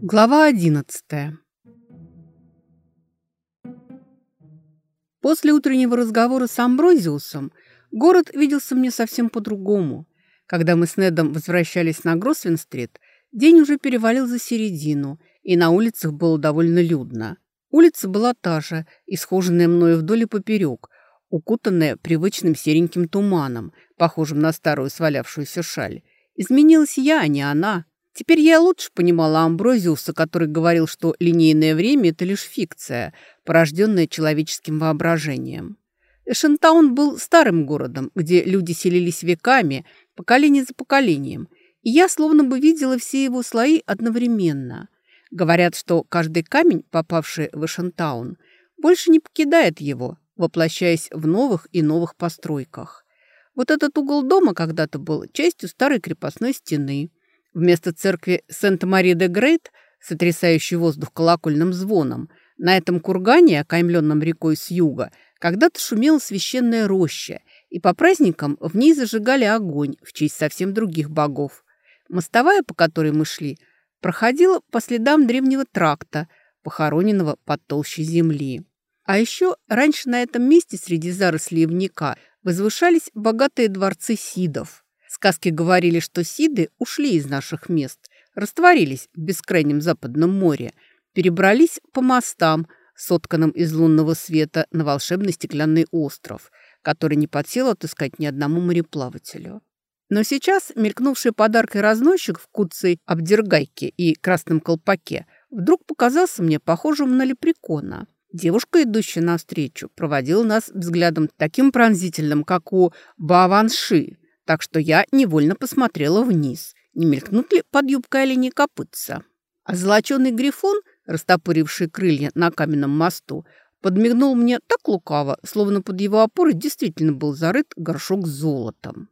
Глава одиннадцатая После утреннего разговора с Амброзиусом город виделся мне совсем по-другому. Когда мы с Недом возвращались на Гросвин-стрит, день уже перевалил за середину, и на улицах было довольно людно. Улица была та же, исхоженная мною вдоль и поперек, укутанная привычным сереньким туманом, похожим на старую свалявшуюся шаль. Изменилась я, а не она. Теперь я лучше понимала Амброзиуса, который говорил, что линейное время – это лишь фикция, порожденная человеческим воображением. Эшентаун был старым городом, где люди селились веками, поколение за поколением, я словно бы видела все его слои одновременно. Говорят, что каждый камень, попавший в Эшентаун, больше не покидает его, воплощаясь в новых и новых постройках. Вот этот угол дома когда-то был частью старой крепостной стены. Вместо церкви Сент-Мари-де-Грейт, сотрясающей воздух колокольным звоном, на этом кургане, окаймленном рекой с юга, когда-то шумела священная роща, и по праздникам в ней зажигали огонь в честь совсем других богов. Мостовая, по которой мы шли, проходила по следам древнего тракта, похороненного под толщей земли. А еще раньше на этом месте среди зарослей ивника возвышались богатые дворцы сидов. Сказки говорили, что сиды ушли из наших мест, растворились в бескрайнем западном море, перебрались по мостам, сотканным из лунного света на волшебный стеклянный остров – который не под силу отыскать ни одному мореплавателю. Но сейчас мелькнувший подаркой разносчик в куцей обдергайке и красном колпаке вдруг показался мне похожим на лепрекона. Девушка, идущая навстречу, проводила нас взглядом таким пронзительным, как у Баванши, так что я невольно посмотрела вниз, не мелькнут ли под юбкой оленей копытца. А золоченый грифон, растопыривший крылья на каменном мосту, Подмигнул мне так лукаво, словно под его опорой действительно был зарыт горшок с золотом.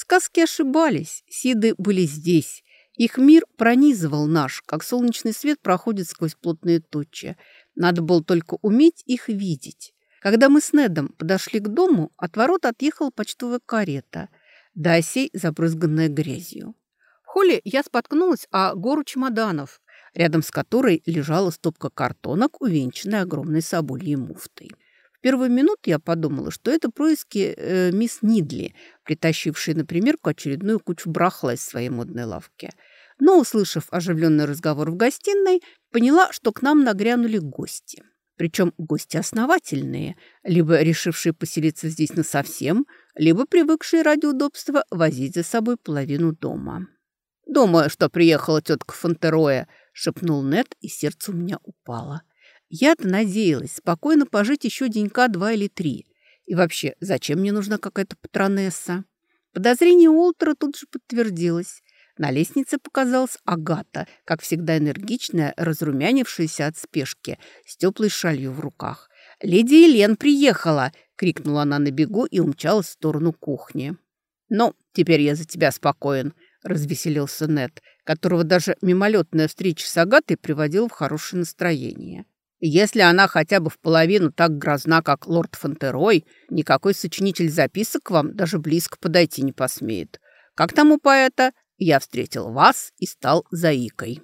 Сказки ошибались, сиды были здесь. Их мир пронизывал наш, как солнечный свет проходит сквозь плотные тучи. Надо было только уметь их видеть. Когда мы с Недом подошли к дому, от ворот отъехала почтовая карета, до осей забрызганная грязью. В холле я споткнулась о гору чемоданов, рядом с которой лежала стопка картонок, увенчанная огромной собольей муфтой. В первую минуту я подумала, что это происки э, мисс Нидли, притащившей на примерку очередную кучу брахла из своей модной лавки. Но, услышав оживленный разговор в гостиной, поняла, что к нам нагрянули гости. Причем гости основательные, либо решившие поселиться здесь насовсем, либо привыкшие ради удобства возить за собой половину дома. «Думаю, что приехала тетка Фонтероя», шепнул Нет, и сердце у меня упало. Я-то надеялась спокойно пожить еще денька два или три. И вообще, зачем мне нужна какая-то патронесса? Подозрение Уолтера тут же подтвердилось. На лестнице показалась Агата, как всегда энергичная, разрумянившаяся от спешки, с теплой шалью в руках. «Леди Елен приехала!» — крикнула она на бегу и умчалась в сторону кухни. «Ну, теперь я за тебя спокоен», — развеселился Нет, которого даже мимолетная встреча с Агатой приводила в хорошее настроение. Если она хотя бы в половину так грозна, как лорд Фонтерой, никакой сочинитель записок вам даже близко подойти не посмеет. Как там у поэта? Я встретил вас и стал заикой.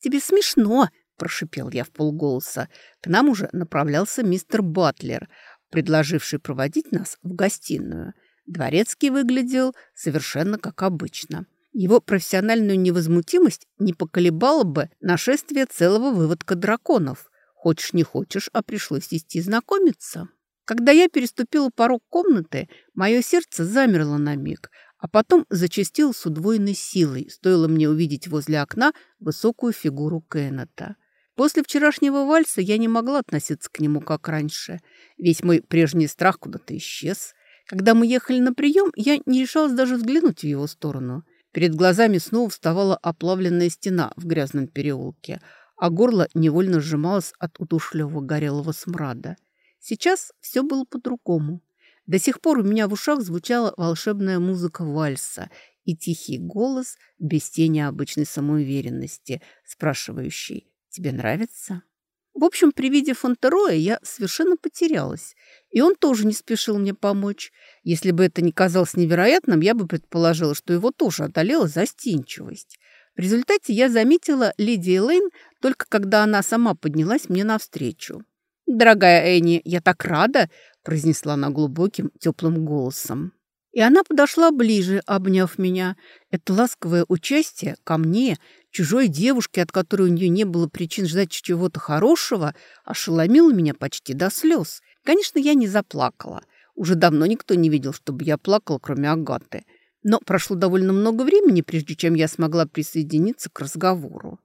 «Тебе смешно», – прошипел я в полголоса. К нам уже направлялся мистер Батлер, предложивший проводить нас в гостиную. Дворецкий выглядел совершенно как обычно. Его профессиональную невозмутимость не поколебало бы нашествие целого выводка драконов. Хочешь не хочешь, а пришлось идти знакомиться. Когда я переступила порог комнаты, мое сердце замерло на миг, а потом зачастило с удвоенной силой, стоило мне увидеть возле окна высокую фигуру Кеннета. После вчерашнего вальса я не могла относиться к нему как раньше. Весь мой прежний страх куда-то исчез. Когда мы ехали на прием, я не решалась даже взглянуть в его сторону – Перед глазами снова вставала оплавленная стена в грязном переулке, а горло невольно сжималось от удушливого горелого смрада. Сейчас все было по-другому. До сих пор у меня в ушах звучала волшебная музыка вальса, и тихий голос без тени обычной самоуверенности, спрашивающий «Тебе нравится?». В общем, при виде Фонтероя я совершенно потерялась, и он тоже не спешил мне помочь. Если бы это не казалось невероятным, я бы предположила, что его тоже одолела застенчивость. В результате я заметила леди Элейн только когда она сама поднялась мне навстречу. «Дорогая Энни, я так рада!» – произнесла она глубоким, теплым голосом. И она подошла ближе, обняв меня. Это ласковое участие ко мне, чужой девушке, от которой у нее не было причин ждать чего-то хорошего, ошеломило меня почти до слез. Конечно, я не заплакала. Уже давно никто не видел, чтобы я плакала, кроме Агаты. Но прошло довольно много времени, прежде чем я смогла присоединиться к разговору.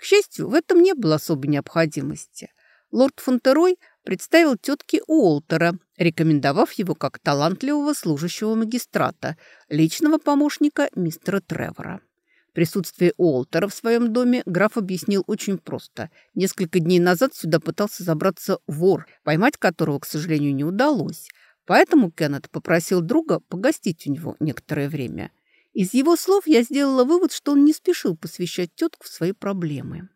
К счастью, в этом не было особой необходимости. Лорд Фонтерой представил тетке Уолтера, рекомендовав его как талантливого служащего магистрата, личного помощника мистера Тревора. Присутствие Уолтера в своем доме граф объяснил очень просто. Несколько дней назад сюда пытался забраться вор, поймать которого, к сожалению, не удалось. Поэтому Кеннет попросил друга погостить у него некоторое время. Из его слов я сделала вывод, что он не спешил посвящать тетку в свои проблемы.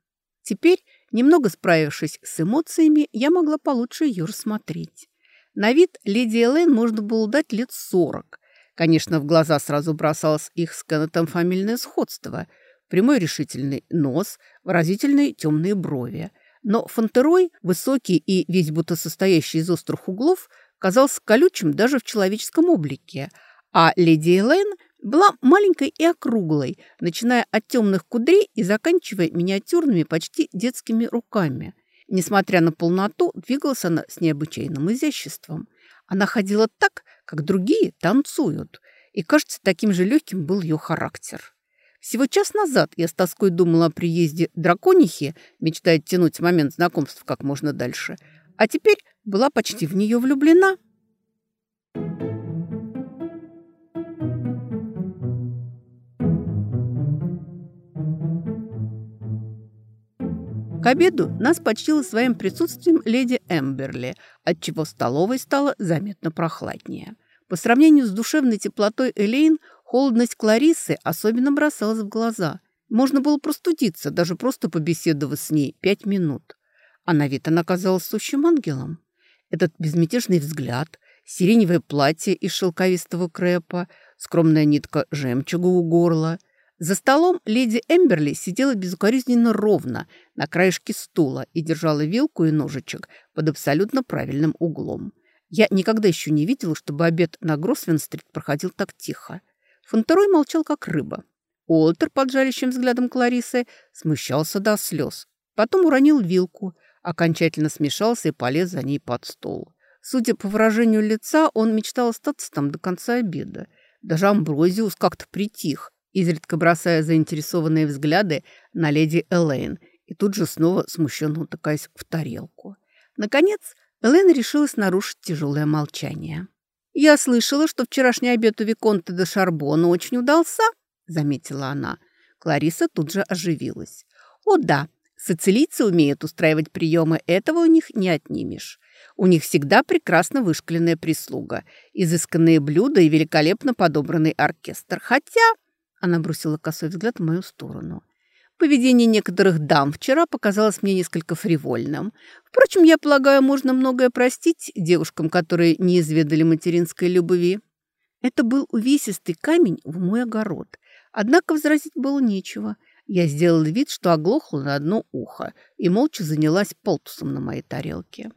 Теперь Немного справившись с эмоциями, я могла получше ее рассмотреть. На вид леди Элейн можно было дать лет сорок. Конечно, в глаза сразу бросалось их с Кеннетом фамильное сходство. Прямой решительный нос, выразительные темные брови. Но Фонтерой, высокий и весь будто состоящий из острых углов, казался колючим даже в человеческом облике, а леди Элейн была маленькой и округлой, начиная от темных кудрей и заканчивая миниатюрными, почти детскими руками. Несмотря на полноту, двигалась она с необычайным изяществом. Она ходила так, как другие танцуют, и, кажется, таким же легким был ее характер. Всего час назад я с тоской думала о приезде драконихи, мечтая тянуть момент знакомств как можно дальше, а теперь была почти в нее влюблена – К обеду нас почтила своим присутствием леди Эмберли, отчего столовой стало заметно прохладнее. По сравнению с душевной теплотой Элейн, холодность Кларисы особенно бросалась в глаза. Можно было простудиться, даже просто побеседовав с ней пять минут. А на вид она казалась сущим ангелом. Этот безмятежный взгляд, сиреневое платье из шелковистого крепа, скромная нитка жемчуга у горла – за столом леди Эмберли сидела безукоризненно ровно на краешке стула и держала вилку и ножичек под абсолютно правильным углом. Я никогда еще не видела, чтобы обед на Гросвен-стрит проходил так тихо. Фонтерой молчал, как рыба. Уолтер, под жарящим взглядом Кларисы, смущался до слез. Потом уронил вилку, окончательно смешался и полез за ней под стол. Судя по выражению лица, он мечтал остаться там до конца обеда. Даже Амброзиус как-то притих, изредка бросая заинтересованные взгляды на леди Элейн и тут же снова смущенно утыкаясь в тарелку. Наконец, Элейн решилась нарушить тяжелое молчание. «Я слышала, что вчерашний обед у Виконта де Шарбона очень удался», — заметила она. Клариса тут же оживилась. «О да, сицилийцы умеют устраивать приемы, этого у них не отнимешь. У них всегда прекрасно вышкаленная прислуга, изысканные блюда и великолепно подобранный оркестр. Хотя она бросила косой взгляд в мою сторону. Поведение некоторых дам вчера показалось мне несколько фривольным. Впрочем, я полагаю, можно многое простить девушкам, которые не изведали материнской любви. Это был увесистый камень в мой огород. Однако возразить было нечего. Я сделала вид, что оглохла на одно ухо и молча занялась полтусом на моей тарелке.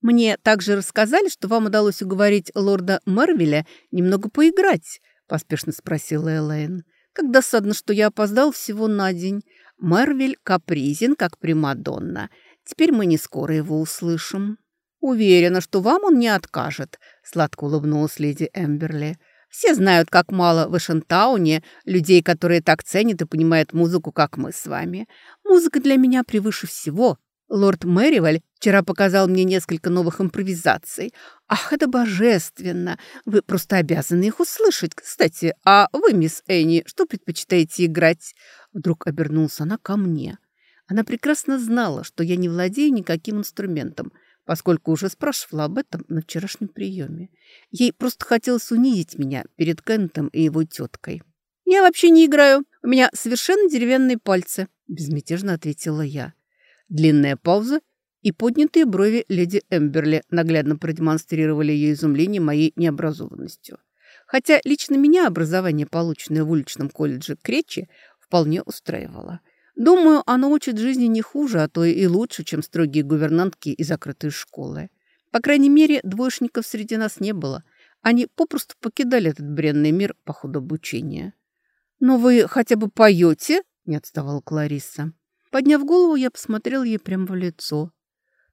«Мне также рассказали, что вам удалось уговорить лорда Мервеля немного поиграть», – поспешно спросила Элейн. Как досадно, что я опоздал всего на день. Мервиль капризен, как Примадонна. Теперь мы не скоро его услышим. Уверена, что вам он не откажет, сладко улыбнулась леди Эмберли. Все знают, как мало в Эшентауне людей, которые так ценят и понимают музыку, как мы с вами. Музыка для меня превыше всего. Лорд Мэриваль вчера показал мне несколько новых импровизаций. Ах, это божественно! Вы просто обязаны их услышать. Кстати, а вы, мисс Энни, что предпочитаете играть?» Вдруг обернулся она ко мне. Она прекрасно знала, что я не владею никаким инструментом, поскольку уже спрашивала об этом на вчерашнем приеме. Ей просто хотелось унизить меня перед Кентом и его теткой. «Я вообще не играю. У меня совершенно деревянные пальцы», – безмятежно ответила я. Длинная пауза и поднятые брови леди Эмберли наглядно продемонстрировали ее изумление моей необразованностью. Хотя лично меня образование, полученное в уличном колледже Кречи, вполне устраивало. Думаю, оно учит жизни не хуже, а то и лучше, чем строгие гувернантки и закрытые школы. По крайней мере, двоечников среди нас не было. Они попросту покидали этот бренный мир по ходу обучения. «Но вы хотя бы поете?» – не отставала Клариса. Подняв голову, я посмотрел ей прямо в лицо.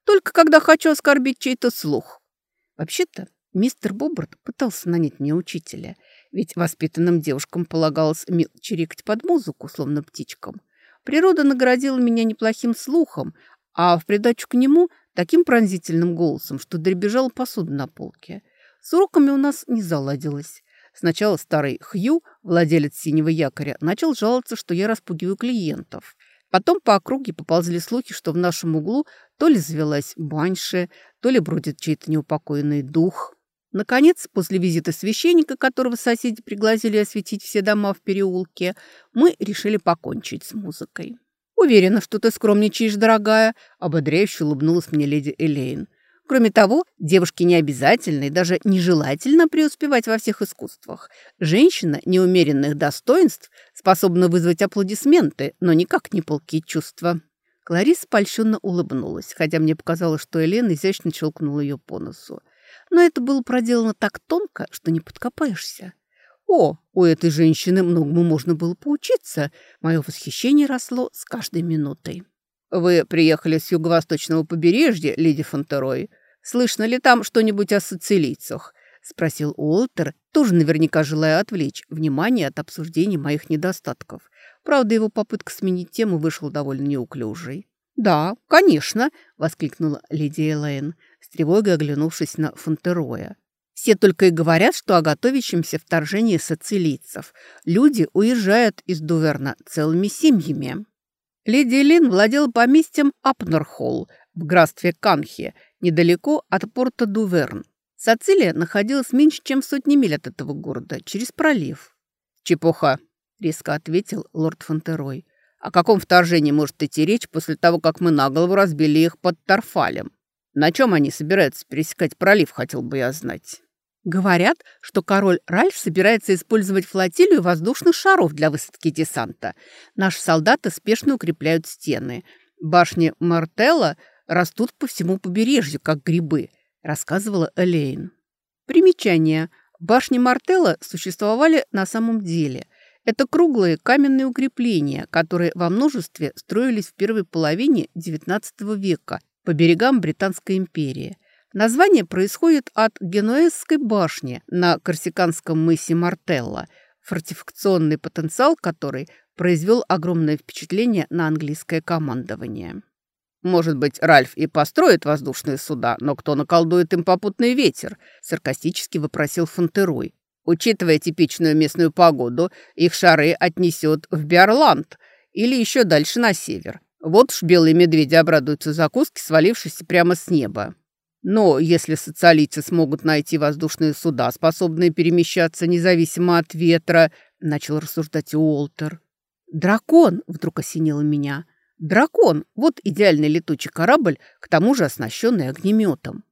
«Только когда хочу оскорбить чей-то слух». Вообще-то, мистер Бобарт пытался нанять мне учителя, ведь воспитанным девушкам полагалось чирикать под музыку, словно птичкам. Природа наградила меня неплохим слухом, а в придачу к нему таким пронзительным голосом, что дребезжала посуда на полке. С уроками у нас не заладилось. Сначала старый Хью, владелец синего якоря, начал жаловаться, что я распугиваю клиентов. Потом по округе поползли слухи, что в нашем углу то ли завелась баньше, то ли бродит чей-то неупокоенный дух. Наконец, после визита священника, которого соседи пригласили осветить все дома в переулке, мы решили покончить с музыкой. «Уверена, что ты скромничаешь, дорогая», — ободряюще улыбнулась мне леди Элейн. Кроме того, девушке не обязательно и даже нежелательно преуспевать во всех искусствах. Женщина неумеренных достоинств способна вызвать аплодисменты, но никак не полкие чувства. Клариса польщенно улыбнулась, хотя мне показалось, что Элен изящно щелкнула ее по носу. Но это было проделано так тонко, что не подкопаешься. О, у этой женщины многому можно было поучиться. Мое восхищение росло с каждой минутой. «Вы приехали с юго-восточного побережья, леди Фонтерой. Слышно ли там что-нибудь о сицилийцах?» — спросил Уолтер, тоже наверняка желая отвлечь внимание от обсуждения моих недостатков. Правда, его попытка сменить тему вышла довольно неуклюжей. «Да, конечно!» — воскликнула леди Элейн, с тревогой оглянувшись на Фонтероя. «Все только и говорят, что о готовящемся вторжении сицилийцев. Люди уезжают из Дуверна целыми семьями». Леди Лин владела поместьем Апнерхолл в графстве Канхе, недалеко от порта Дуверн. Сацилия находилась меньше, чем сотни миль от этого города, через пролив. «Чепуха», — резко ответил лорд Фонтерой. «О каком вторжении может идти речь после того, как мы на голову разбили их под Тарфалем? На чем они собираются пересекать пролив, хотел бы я знать». Говорят, что король Ральф собирается использовать флотилию воздушных шаров для высадки десанта. Наши солдаты спешно укрепляют стены. Башни Мартелла растут по всему побережью, как грибы, рассказывала Элейн. Примечание. Башни Мартелла существовали на самом деле. Это круглые каменные укрепления, которые во множестве строились в первой половине XIX века по берегам Британской империи – Название происходит от Генуэзской башни на корсиканском мысе Мартелла, фортификационный потенциал которой произвел огромное впечатление на английское командование. «Может быть, Ральф и построит воздушные суда, но кто наколдует им попутный ветер?» – саркастически вопросил Фонтерой. «Учитывая типичную местную погоду, их шары отнесет в Биарланд или еще дальше на север. Вот уж белые медведи обрадуются закуске, свалившейся прямо с неба». Но если социалийцы смогут найти воздушные суда, способные перемещаться независимо от ветра, начал рассуждать Уолтер. Дракон, вдруг осенило меня. Дракон, вот идеальный летучий корабль, к тому же оснащенный огнеметом.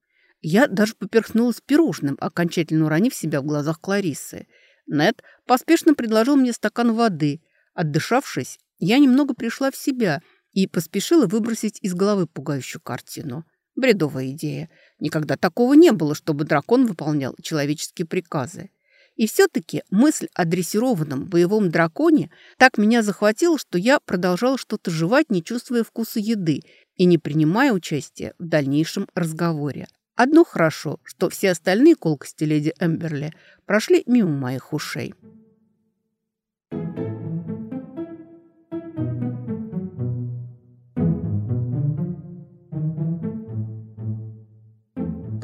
Я даже поперхнулась пирожным, окончательно уронив себя в глазах Кларисы. Нед поспешно предложил мне стакан воды. Отдышавшись, я немного пришла в себя и поспешила выбросить из головы пугающую картину. Бредовая идея. Никогда такого не было, чтобы дракон выполнял человеческие приказы. И все-таки мысль о дрессированном боевом драконе так меня захватила, что я продолжала что-то жевать, не чувствуя вкуса еды и не принимая участия в дальнейшем разговоре. Одно хорошо, что все остальные колкости леди Эмберли прошли мимо моих ушей. Thank you.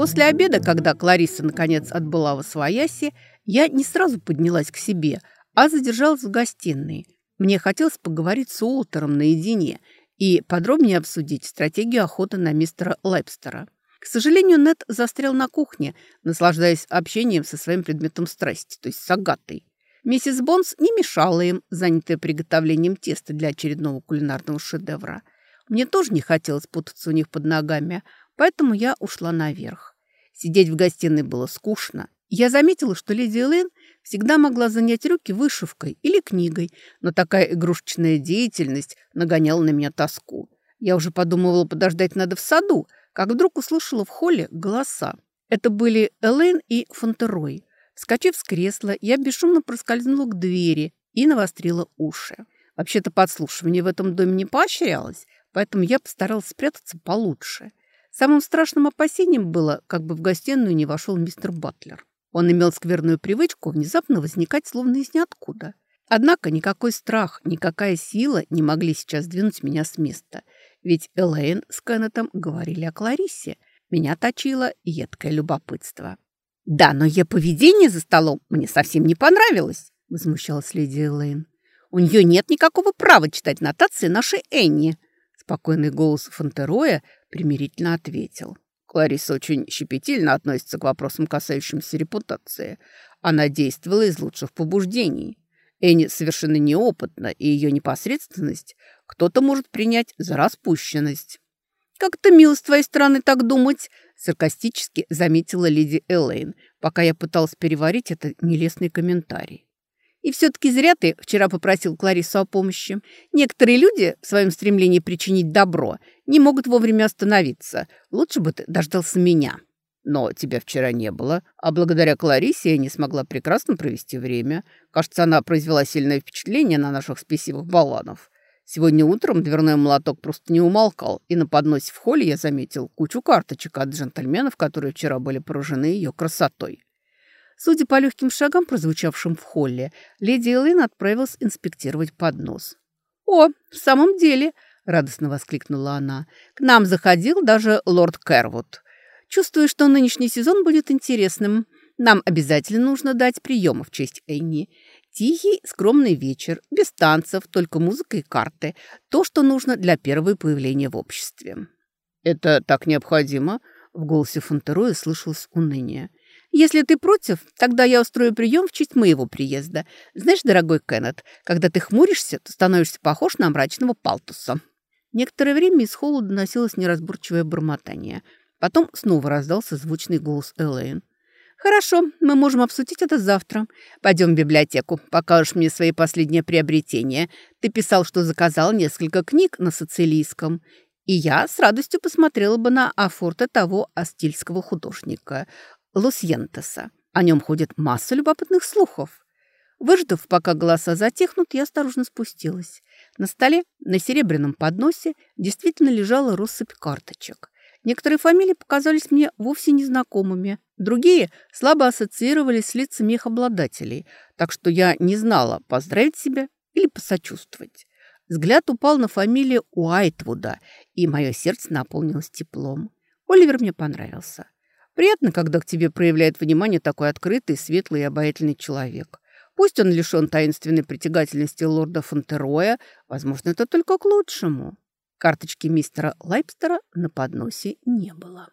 После обеда, когда Клариса наконец отбыла во свояси, я не сразу поднялась к себе, а задержалась в гостиной. Мне хотелось поговорить с Уолтером наедине и подробнее обсудить стратегию охоты на мистера Лайпстера. К сожалению, Нед застрял на кухне, наслаждаясь общением со своим предметом страсти, то есть с Агатой. Миссис Бонс не мешала им, занятая приготовлением теста для очередного кулинарного шедевра. Мне тоже не хотелось путаться у них под ногами, поэтому я ушла наверх. Сидеть в гостиной было скучно. Я заметила, что леди Элэйн всегда могла занять руки вышивкой или книгой, но такая игрушечная деятельность нагоняла на меня тоску. Я уже подумывала подождать надо в саду, как вдруг услышала в холле голоса. Это были Элэйн и Фонтерой. Скачив с кресла, я бесшумно проскользнула к двери и навострила уши. Вообще-то подслушивание в этом доме не поощрялось, поэтому я постаралась спрятаться получше. Самым страшным опасением было, как бы в гостиную не вошел мистер Батлер. Он имел скверную привычку внезапно возникать словно из ниоткуда. Однако никакой страх, никакая сила не могли сейчас двинуть меня с места. Ведь Элейн с Кеннетом говорили о Клариссе. Меня точило едкое любопытство. «Да, но ее поведение за столом мне совсем не понравилось», — возмущалась леди Элейн. «У нее нет никакого права читать нотации нашей Энни», — спокойный голос Фонтероя примирительно ответил. Клариса очень щепетильно относится к вопросам, касающимся репутации. Она действовала из лучших побуждений. Энни совершенно неопытна, и ее непосредственность кто-то может принять за распущенность. «Как-то мило с твоей стороны так думать», – саркастически заметила леди Элейн, пока я пыталась переварить этот нелестный комментарий. И все-таки зря ты вчера попросил Кларису о помощи. Некоторые люди в своем стремлении причинить добро не могут вовремя остановиться. Лучше бы ты дождался меня. Но тебя вчера не было, а благодаря Кларисе я не смогла прекрасно провести время. Кажется, она произвела сильное впечатление на наших спесивых баланов. Сегодня утром дверной молоток просто не умолкал, и на подносе в холле я заметил кучу карточек от джентльменов, которые вчера были поражены ее красотой. Судя по легким шагам, прозвучавшим в холле, леди Элэйн отправилась инспектировать поднос. «О, в самом деле!» – радостно воскликнула она. «К нам заходил даже лорд Кэрвуд. Чувствую, что нынешний сезон будет интересным. Нам обязательно нужно дать прием в честь Энни. Тихий, скромный вечер, без танцев, только музыка и карты. То, что нужно для первого появления в обществе». «Это так необходимо?» – в голосе Фонтероя слышалось уныние. Если ты против, тогда я устрою прием в честь моего приезда. Знаешь, дорогой Кеннет, когда ты хмуришься, то становишься похож на мрачного палтуса». Некоторое время из холла доносилось неразборчивое бормотание. Потом снова раздался звучный голос Элэйн. «Хорошо, мы можем обсудить это завтра. Пойдем в библиотеку, покажешь мне свои последние приобретения. Ты писал, что заказал несколько книг на социалийском. И я с радостью посмотрела бы на афорты того астильского художника. Лусьентеса. О нем ходит масса любопытных слухов. Выждав, пока голоса затихнут, я осторожно спустилась. На столе, на серебряном подносе, действительно лежала россыпь карточек. Некоторые фамилии показались мне вовсе незнакомыми, другие слабо ассоциировались с лицами их обладателей, так что я не знала, поздравить себя или посочувствовать. Взгляд упал на фамилию Уайтвуда, и мое сердце наполнилось теплом. Оливер мне понравился. Приятно, когда к тебе проявляет внимание такой открытый, светлый и обаятельный человек. Пусть он лишен таинственной притягательности лорда Фонтероя, возможно, это только к лучшему. Карточки мистера Лайпстера на подносе не было.